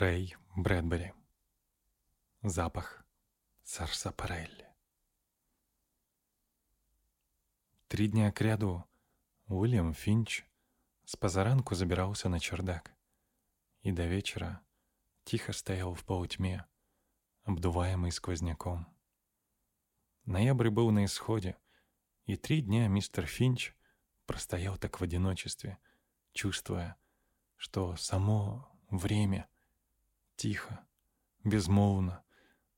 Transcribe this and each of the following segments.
Рэй Брэдбери. Запах сарсапарелли. Три дня кряду Уильям Финч с позаранку забирался на чердак и до вечера тихо стоял в полутьме, обдуваемый сквозняком. Ноябрь был на исходе, и три дня мистер Финч простоял так в одиночестве, чувствуя, что само время — тихо, безмолвно,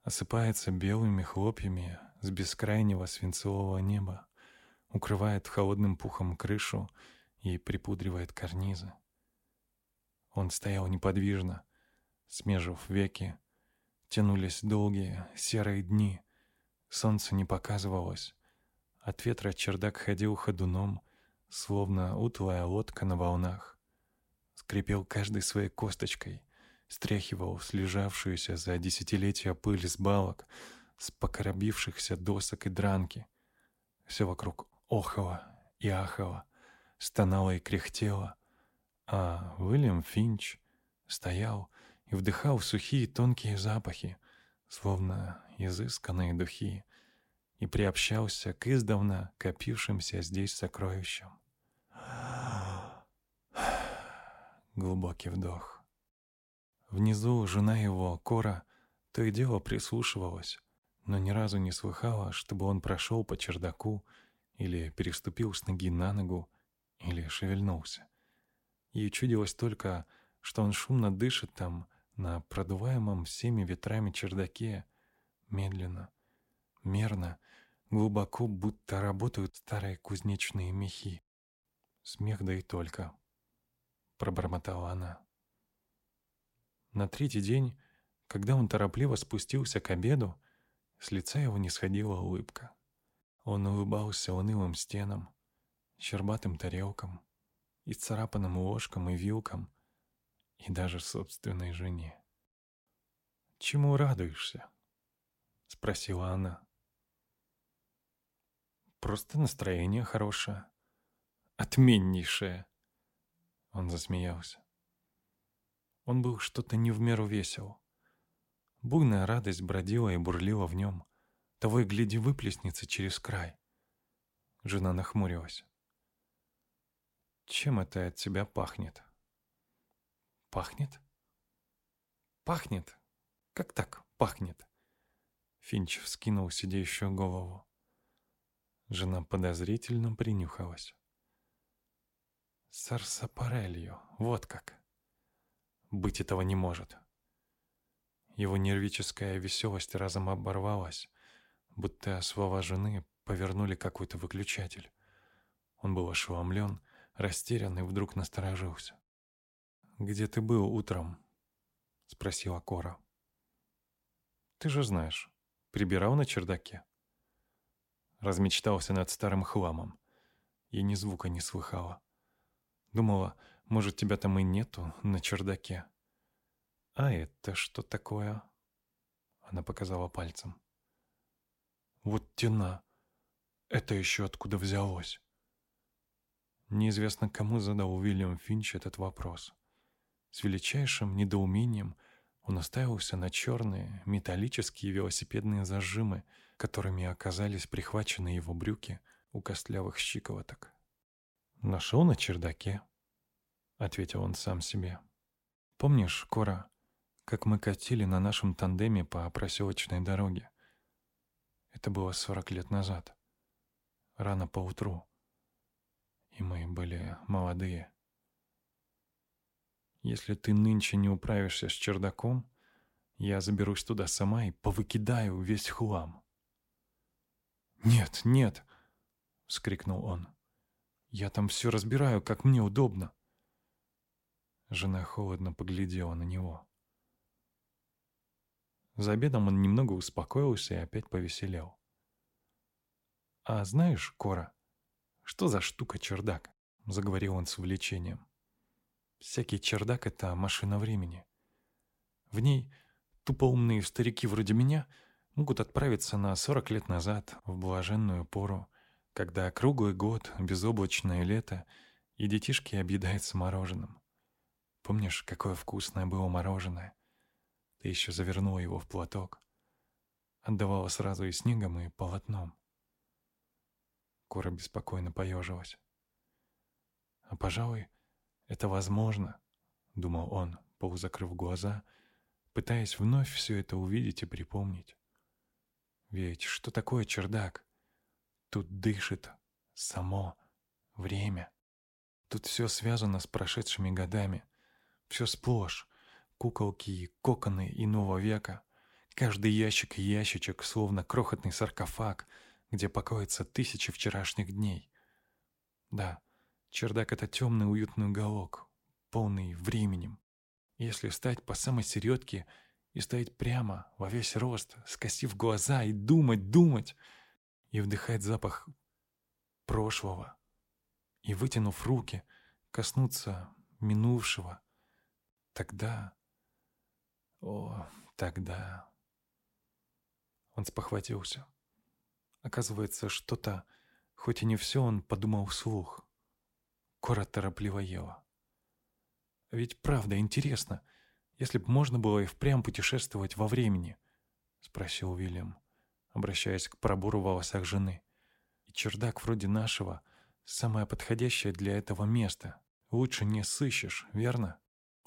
осыпается белыми хлопьями с бескрайнего свинцового неба, укрывает холодным пухом крышу и припудривает карнизы. Он стоял неподвижно, смежив веки, тянулись долгие серые дни, солнце не показывалось, от ветра чердак ходил ходуном, словно утлая лодка на волнах. Скрипел каждой своей косточкой, стряхивал слежавшуюся за десятилетия пыль с балок, с покоробившихся досок и дранки. Все вокруг охало и ахало, стонало и кряхтело, а Уильям Финч стоял и вдыхал сухие тонкие запахи, словно изысканные духи, и приобщался к издавна копившимся здесь сокровищам. Глубокий вдох. Внизу жена его, Кора, то и дело прислушивалась, но ни разу не слыхала, чтобы он прошел по чердаку или переступил с ноги на ногу или шевельнулся. Ей чудилось только, что он шумно дышит там, на продуваемом всеми ветрами чердаке, медленно, мерно, глубоко, будто работают старые кузнечные мехи. Смех да и только, пробормотала она. На третий день, когда он торопливо спустился к обеду, с лица его не сходила улыбка. Он улыбался унылым стенам, щербатым тарелкам, исцарапанным ложкам и вилкам, и даже собственной жене. «Чему радуешься?» — спросила она. «Просто настроение хорошее. Отменнейшее!» Он засмеялся. Он был что-то не в меру весел. Буйная радость бродила и бурлила в нем. Того и гляди выплеснется через край. Жена нахмурилась. «Чем это от тебя пахнет?» «Пахнет?» «Пахнет? Как так пахнет?» Финч вскинул сидящую голову. Жена подозрительно принюхалась. «Сарсапарелью, вот как!» Быть этого не может. Его нервическая веселость разом оборвалась, будто слова жены повернули какой-то выключатель. Он был ошеломлен, растерян и вдруг насторожился. «Где ты был утром?» — спросила Кора. «Ты же знаешь, прибирал на чердаке». Размечтался над старым хламом. И ни звука не слыхала. Думала, может, тебя там и нету на чердаке. А это что такое? Она показала пальцем. Вот тена. Это еще откуда взялось? Неизвестно, кому задал Уильям Финч этот вопрос. С величайшим недоумением он оставился на черные металлические велосипедные зажимы, которыми оказались прихвачены его брюки у костлявых щиколоток. Нашел на чердаке, ответил он сам себе. Помнишь, Кора, как мы катили на нашем тандеме по проселочной дороге? Это было сорок лет назад. Рано поутру. И мы были молодые. Если ты нынче не управишься с чердаком, я заберусь туда сама и повыкидаю весь хлам. «Нет, нет!» — вскрикнул он. «Я там все разбираю, как мне удобно. Жена холодно поглядела на него. За обедом он немного успокоился и опять повеселел. «А знаешь, Кора, что за штука чердак?» — заговорил он с увлечением. «Всякий чердак — это машина времени. В ней тупоумные старики вроде меня могут отправиться на сорок лет назад, в блаженную пору, когда круглый год, безоблачное лето, и детишки объедаются мороженым. Помнишь, какое вкусное было мороженое? Ты еще завернула его в платок. Отдавала сразу и снегом, и полотном. Кора беспокойно поежилась. «А, пожалуй, это возможно», — думал он, полузакрыв глаза, пытаясь вновь все это увидеть и припомнить. «Ведь что такое чердак? Тут дышит само время. Тут все связано с прошедшими годами. Все сплошь. Куколки и коконы иного века. Каждый ящик и ящичек, словно крохотный саркофаг, где покоятся тысячи вчерашних дней. Да, чердак — это темный уютный уголок, полный временем. Если встать по самой середке и стоять прямо, во весь рост, скосив глаза и думать, думать, и вдыхать запах прошлого, и, вытянув руки, коснуться минувшего, тогда... О, тогда... Он спохватился. Оказывается, что-то, хоть и не все, он подумал вслух. Кора торопливо ела. Ведь правда интересно, если б можно было и впрямь путешествовать во времени, спросил Уильям, обращаясь к пробору в волосах жены. И чердак вроде нашего — самое подходящее для этого место. Лучше не сыщешь, верно?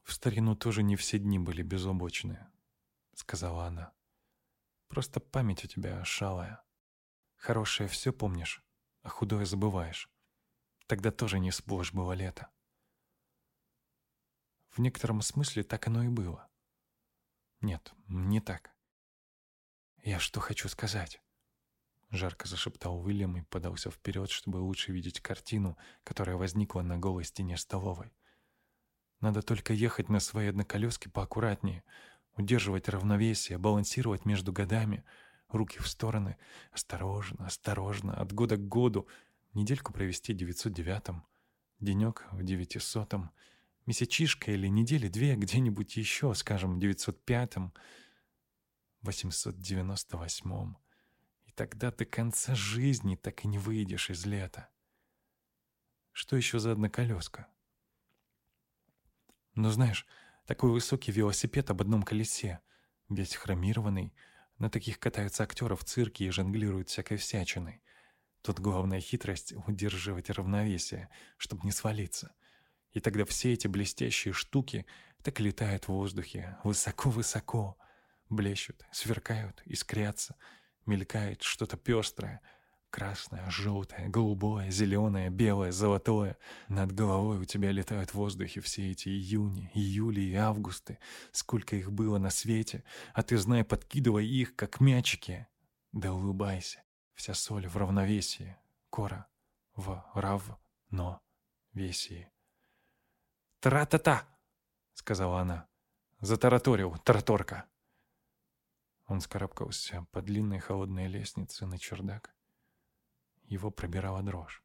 В старину тоже не все дни были безоблачные, сказала она. Просто память у тебя шалая. Хорошее все помнишь, а худое забываешь. Тогда тоже не сплошь было лето. В некотором смысле так оно и было. Нет, не так. Я что хочу сказать? Жарко зашептал Уильям и подался вперед, чтобы лучше видеть картину, которая возникла на голой стене столовой. Надо только ехать на своей одноколеске поаккуратнее, удерживать равновесие, балансировать между годами, руки в стороны, осторожно, осторожно, от года к году, недельку провести в 909-м, денек в 900-м, месячишка или недели две где-нибудь еще, скажем, в 905-м, 898-м. И тогда до конца жизни так и не выйдешь из лета. Что еще за одноколеска? Ну, знаешь, такой высокий велосипед об одном колесе, весь хромированный. На таких катаются актеры в цирке и жонглируют всякой всячиной. Тут главная хитрость — удерживать равновесие, чтобы не свалиться. И тогда все эти блестящие штуки так летают в воздухе, высоко-высоко, блещут, сверкают, искрятся, мелькает что-то пестрое, красное, желтое, голубое, зеленое, белое, золотое. Над головой у тебя летают в воздухе все эти июни, июли и августы, сколько их было на свете, а ты, знай, подкидывай их, как мячики. Да улыбайся, вся соль в равновесии, кора в рав-но-весии. «Тра-та-та!» — сказала она. Затараторил тараторка. Он скарабкался по длинной холодной лестнице на чердак. Его пробирала дрожь.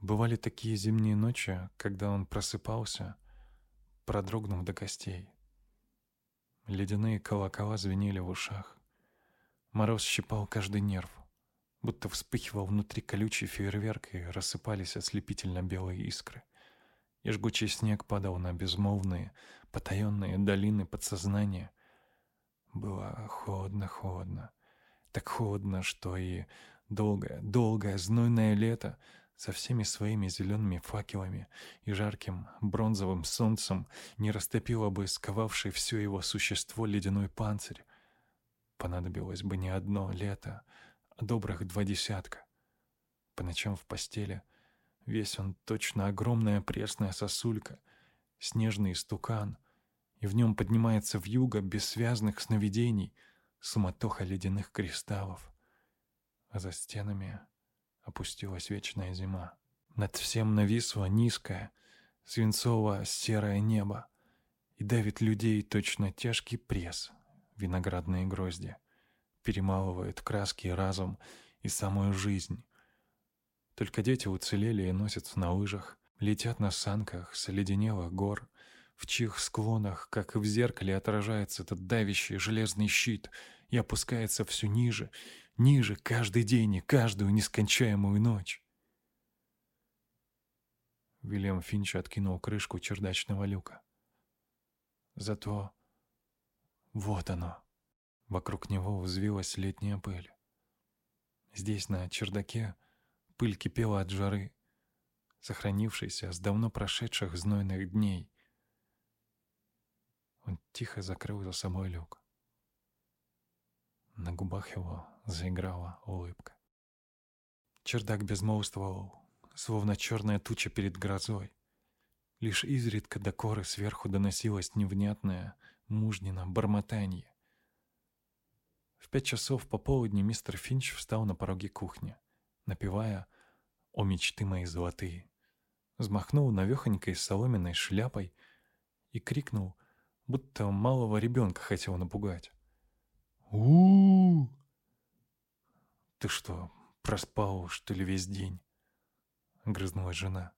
Бывали такие зимние ночи, когда он просыпался, продрогнув до костей. Ледяные колокола звенели в ушах. Мороз щипал каждый нерв, будто вспыхивал внутри колючий фейерверк и рассыпались ослепительно белые искры и жгучий снег падал на безмолвные, потаенные долины подсознания. Было холодно-холодно, так холодно, что и долгое, долгое знойное лето со всеми своими зелеными факелами и жарким бронзовым солнцем не растопило бы сковавший все его существо ледяной панцирь. Понадобилось бы не одно лето, а добрых два десятка. По ночам в постели — Весь он точно огромная пресная сосулька, снежный стукан, и в нем поднимается вьюга бессвязных сновидений, суматоха ледяных кристаллов. А за стенами опустилась вечная зима. Над всем нависло низкое, свинцово-серое небо, и давит людей точно тяжкий пресс, виноградные грозди, перемалывает краски и разум и самую жизнь, только дети уцелели и носятся на лыжах, летят на санках с леденелых гор, в чьих склонах, как и в зеркале, отражается этот давящий железный щит и опускается все ниже, ниже каждый день и каждую нескончаемую ночь. Вильям Финч откинул крышку чердачного люка. Зато Вот оно. Вокруг него взвилась летняя пыль. Здесь, на чердаке, пыль кипела от жары, сохранившейся с давно прошедших знойных дней. Он тихо закрыл за собой люк. На губах его заиграла улыбка. Чердак безмолвствовал, словно черная туча перед грозой. Лишь изредка до коры сверху доносилось невнятное, мужнино бормотанье. В пять часов пополудни мистер Финч встал на пороге кухни, напевая «О мечты мои золотые», взмахнул навехонькой соломенной шляпой и крикнул, будто малого ребенка хотел напугать. у, -у, -у! «Ты что, проспал, что ли, весь день?» — грызнулась жена.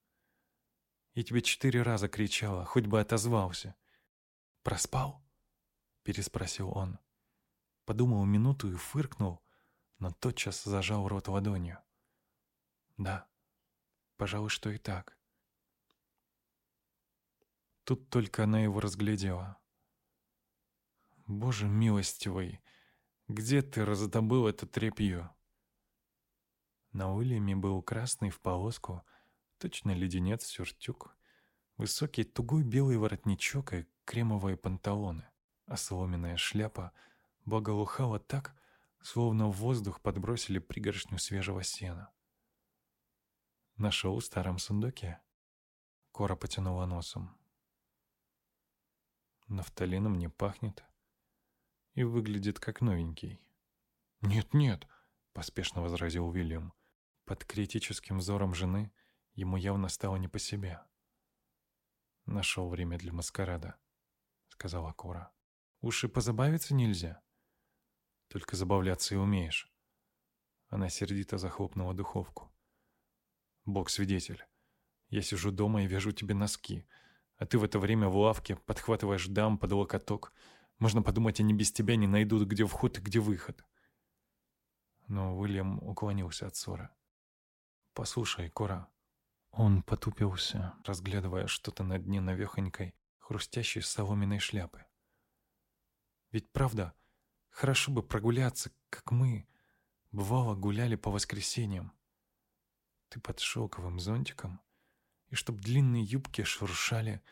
«Я тебе четыре раза кричала, хоть бы отозвался». «Проспал?» — переспросил он. Подумал минуту и фыркнул, но тотчас зажал рот ладонью. «Да, пожалуй, что и так». Тут только она его разглядела. «Боже милостивый, где ты раздобыл это тряпье?» На Уильяме был красный в полоску, точно леденец-сюртюк, высокий тугой белый воротничок и кремовые панталоны, а соломенная шляпа благоухала так, словно в воздух подбросили пригоршню свежего сена. «Нашел в старом сундуке?» Кора потянула носом. «Нафталином не пахнет и выглядит как новенький». «Нет-нет», — поспешно возразил Уильям, — под критическим взором жены ему явно стало не по себе. «Нашел время для маскарада», — сказала Кора. «Уж и позабавиться нельзя. Только забавляться и умеешь». Она сердито захлопнула духовку. «Бог свидетель. Я сижу дома и вяжу тебе носки, а ты в это время в лавке подхватываешь дам под локоток. Можно подумать, они без тебя не найдут, где вход и где выход». Но Уильям уклонился от ссоры. «Послушай, Кора». Он потупился, разглядывая что-то на дне навехонькой, хрустящей соломенной шляпы. «Ведь правда, хорошо бы прогуляться, как мы, бывало, гуляли по воскресеньям. Ты под шелковым зонтиком, и чтоб длинные юбки шуршали,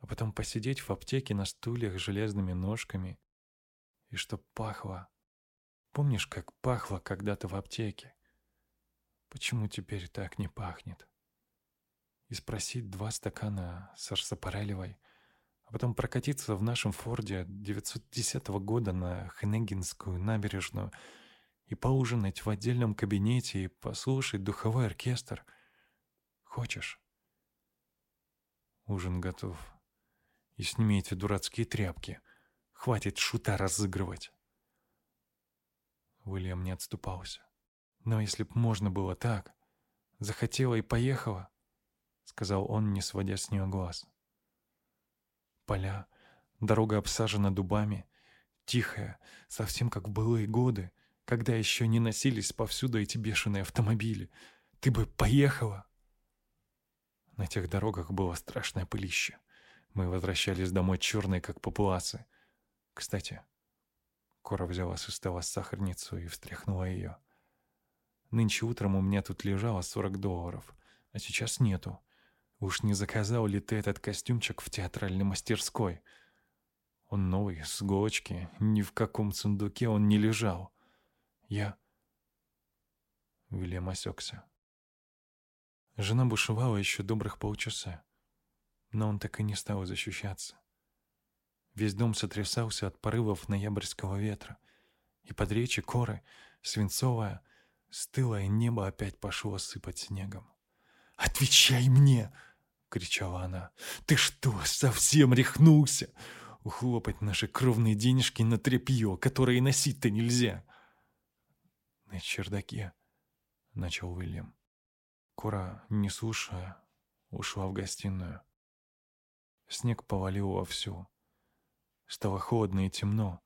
а потом посидеть в аптеке на стульях с железными ножками, и чтоб пахло. Помнишь, как пахло когда-то в аптеке? Почему теперь так не пахнет? И спросить два стакана сарсапарелевой, а потом прокатиться в нашем Форде 910 года на Хенегинскую набережную и поужинать в отдельном кабинете и послушать духовой оркестр. Хочешь? Ужин готов. И сними эти дурацкие тряпки. Хватит шута разыгрывать. Уильям не отступался. Но если б можно было так, захотела и поехала, сказал он, не сводя с нее глаз. Поля, дорога обсажена дубами, тихая, совсем как в былые годы, когда еще не носились повсюду эти бешеные автомобили. Ты бы поехала. На тех дорогах было страшное пылище. Мы возвращались домой черные, как папуасы. Кстати, Кора взяла со стола сахарницу и встряхнула ее. Нынче утром у меня тут лежало 40 долларов, а сейчас нету. Уж не заказал ли ты этот костюмчик в театральной мастерской? Он новый, с иголочки, ни в каком сундуке он не лежал. Я... Уильям осекся. Жена бушевала еще добрых полчаса, но он так и не стал защищаться. Весь дом сотрясался от порывов ноябрьского ветра, и под речи коры, свинцовая, Стылое небо опять пошло сыпать снегом. «Отвечай мне!» — кричала она. «Ты что, совсем рехнулся? Ухлопать наши кровные денежки на тряпье, которое носить-то нельзя!» «На чердаке», — начал Уильям. Кора, не слушая, ушла в гостиную. Снег повалил вовсю. Стало холодно и темно.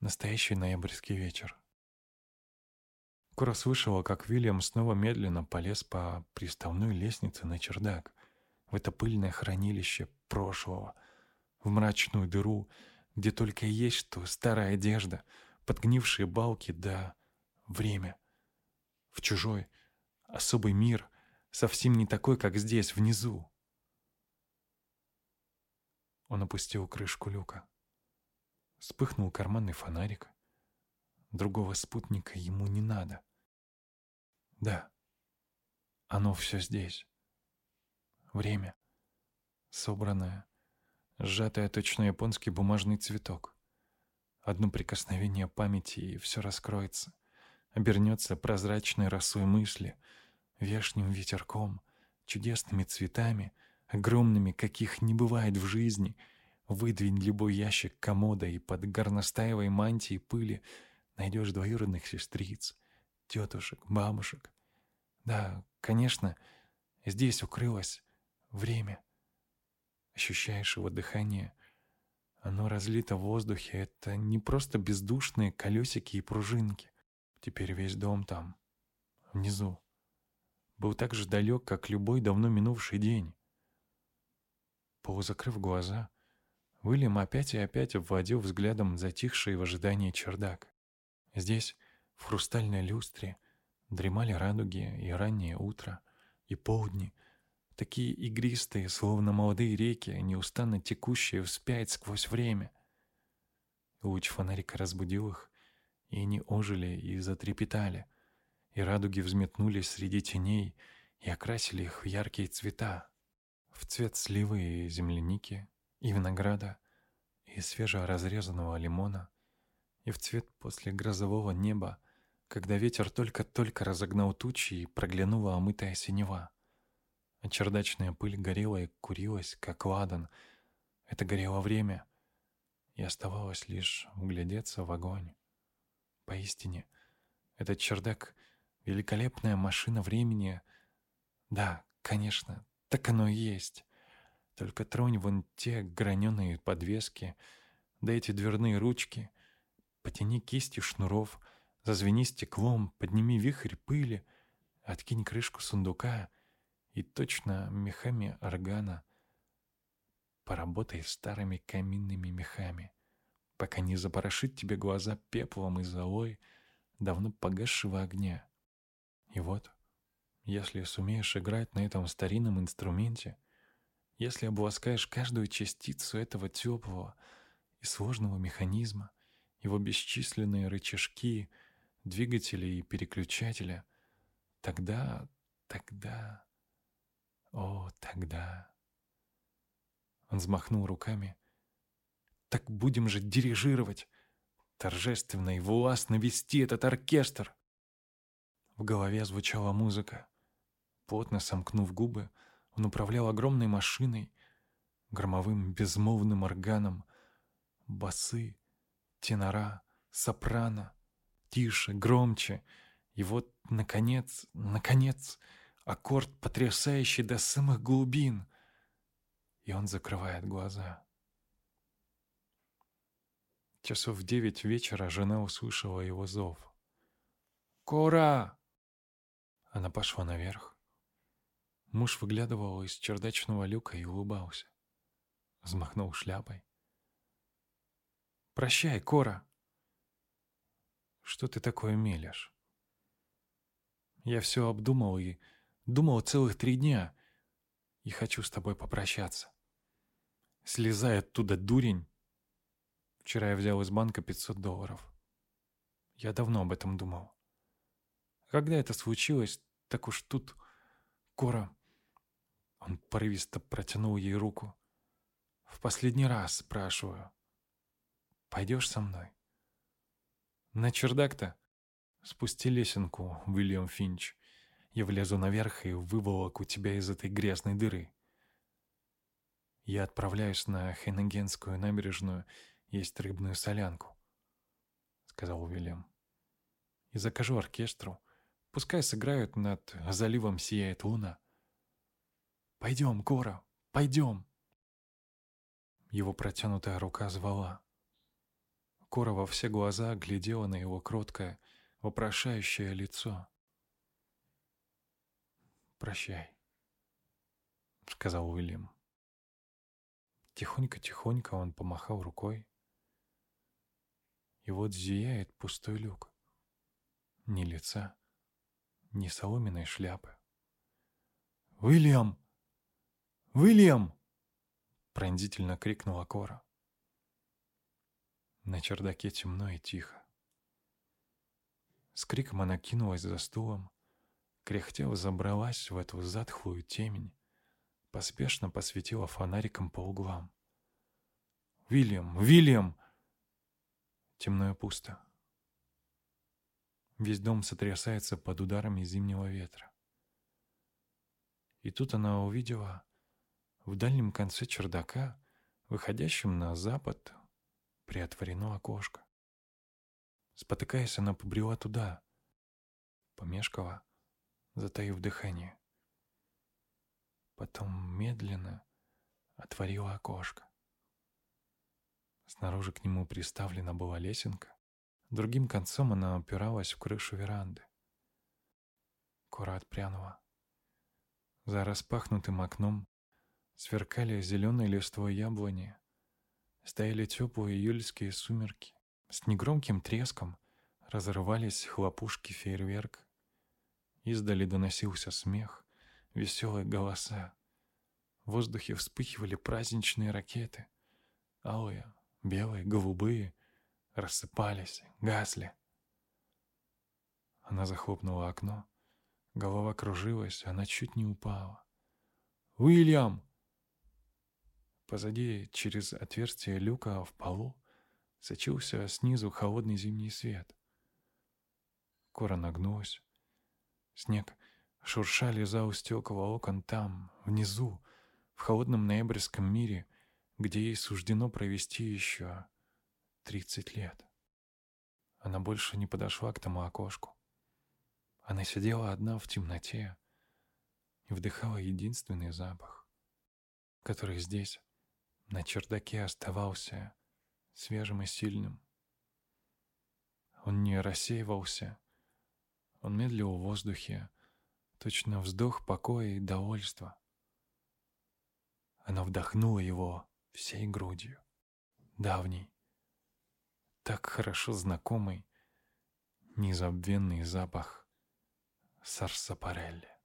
Настоящий ноябрьский вечер. Кора слышала, как Вильям снова медленно полез по приставной лестнице на чердак, в это пыльное хранилище прошлого, в мрачную дыру, где только есть что старая одежда, подгнившие балки да время. В чужой, особый мир, совсем не такой, как здесь, внизу. Он опустил крышку люка. Вспыхнул карманный фонарик. Другого спутника ему не надо. Да, оно все здесь. Время. Собранное, сжатое точно японский бумажный цветок. Одно прикосновение памяти, и все раскроется. Обернется прозрачной росой мысли, вешним ветерком, чудесными цветами, огромными, каких не бывает в жизни. Выдвинь любой ящик комода, и под горностаевой мантией пыли найдешь двоюродных сестриц, тетушек, бабушек. Да, конечно, здесь укрылось время. Ощущаешь его дыхание. Оно разлито в воздухе. Это не просто бездушные колесики и пружинки. Теперь весь дом там, внизу. Был так же далек, как любой давно минувший день. Полузакрыв глаза, Уильям опять и опять обводил взглядом затихший в ожидании чердак. Здесь, в хрустальной люстре, дремали радуги и раннее утро, и полдни, такие игристые, словно молодые реки, неустанно текущие вспять сквозь время. Луч фонарика разбудил их, и они ожили и затрепетали, и радуги взметнулись среди теней и окрасили их в яркие цвета, в цвет сливы и земляники, и винограда, и свежеразрезанного лимона — и в цвет после грозового неба, когда ветер только-только разогнал тучи и проглянула омытая синева. А чердачная пыль горела и курилась, как ладан. Это горело время, и оставалось лишь углядеться в огонь. Поистине, этот чердак — великолепная машина времени. Да, конечно, так оно и есть. Только тронь вон те граненые подвески, да эти дверные ручки — Потяни кисти шнуров, зазвени стеклом, подними вихрь пыли, откинь крышку сундука и точно мехами органа поработай старыми каминными мехами, пока не запорошит тебе глаза пеплом и золой давно погасшего огня. И вот, если сумеешь играть на этом старинном инструменте, если обласкаешь каждую частицу этого теплого и сложного механизма, его бесчисленные рычажки, двигатели и переключатели, тогда, тогда, о, тогда... Он взмахнул руками. «Так будем же дирижировать! Торжественно и властно вести этот оркестр!» В голове звучала музыка. Плотно сомкнув губы, он управлял огромной машиной, громовым безмолвным органом. Басы, тенора, сопрано, тише, громче. И вот, наконец, наконец, аккорд, потрясающий до самых глубин. И он закрывает глаза. Часов в девять вечера жена услышала его зов. «Кора!» Она пошла наверх. Муж выглядывал из чердачного люка и улыбался. Взмахнул шляпой. Прощай, Кора. Что ты такое мелешь? Я все обдумал и думал целых три дня, и хочу с тобой попрощаться. Слезай оттуда, дурень. Вчера я взял из банка 500 долларов. Я давно об этом думал. Когда это случилось, так уж тут, Кора... Он порывисто протянул ей руку. В последний раз спрашиваю. Пойдешь со мной? На чердак-то? Спусти лесенку, Уильям Финч. Я влезу наверх и выволоку тебя из этой грязной дыры. Я отправляюсь на Хеннегенскую набережную есть рыбную солянку, сказал Уильям. И закажу оркестру. Пускай сыграют над заливом сияет луна. Пойдем, Кора, пойдем. Его протянутая рука звала. Кора во все глаза глядела на его кроткое, вопрошающее лицо. «Прощай», — сказал Уильям. Тихонько-тихонько он помахал рукой, И вот зияет пустой люк. Ни лица, ни соломенной шляпы. «Уильям! Уильям!» Пронзительно крикнула Кора. На чердаке темно и тихо. С криком она кинулась за стулом, кряхтя забралась в эту затхлую темень, поспешно посветила фонариком по углам. «Вильям! Вильям!» Темно и пусто. Весь дом сотрясается под ударами зимнего ветра. И тут она увидела в дальнем конце чердака, выходящем на запад, приотворено окошко. Спотыкаясь, она побрела туда, помешкала, затаив дыхание. Потом медленно отворила окошко. Снаружи к нему приставлена была лесенка. Другим концом она опиралась в крышу веранды. Кора отпрянула. За распахнутым окном сверкали зеленые листвой яблони. Стояли теплые июльские сумерки. С негромким треском разрывались хлопушки фейерверк. Издали доносился смех, веселые голоса. В воздухе вспыхивали праздничные ракеты. Алые, белые, голубые, рассыпались, гасли. Она захлопнула окно. Голова кружилась, она чуть не упала. «Уильям!» Позади, через отверстие люка в полу, сочился снизу холодный зимний свет. Кора нагнулась. Снег шуршали за стекла окон там, внизу, в холодном ноябрьском мире, где ей суждено провести еще тридцать лет. Она больше не подошла к тому окошку. Она сидела одна в темноте и вдыхала единственный запах, который здесь, на чердаке, оставался свежим и сильным. Он не рассеивался, он медлил в воздухе, точно вздох покоя и довольства. Она вдохнула его всей грудью, давний, так хорошо знакомый, незабвенный запах сарсапарелли.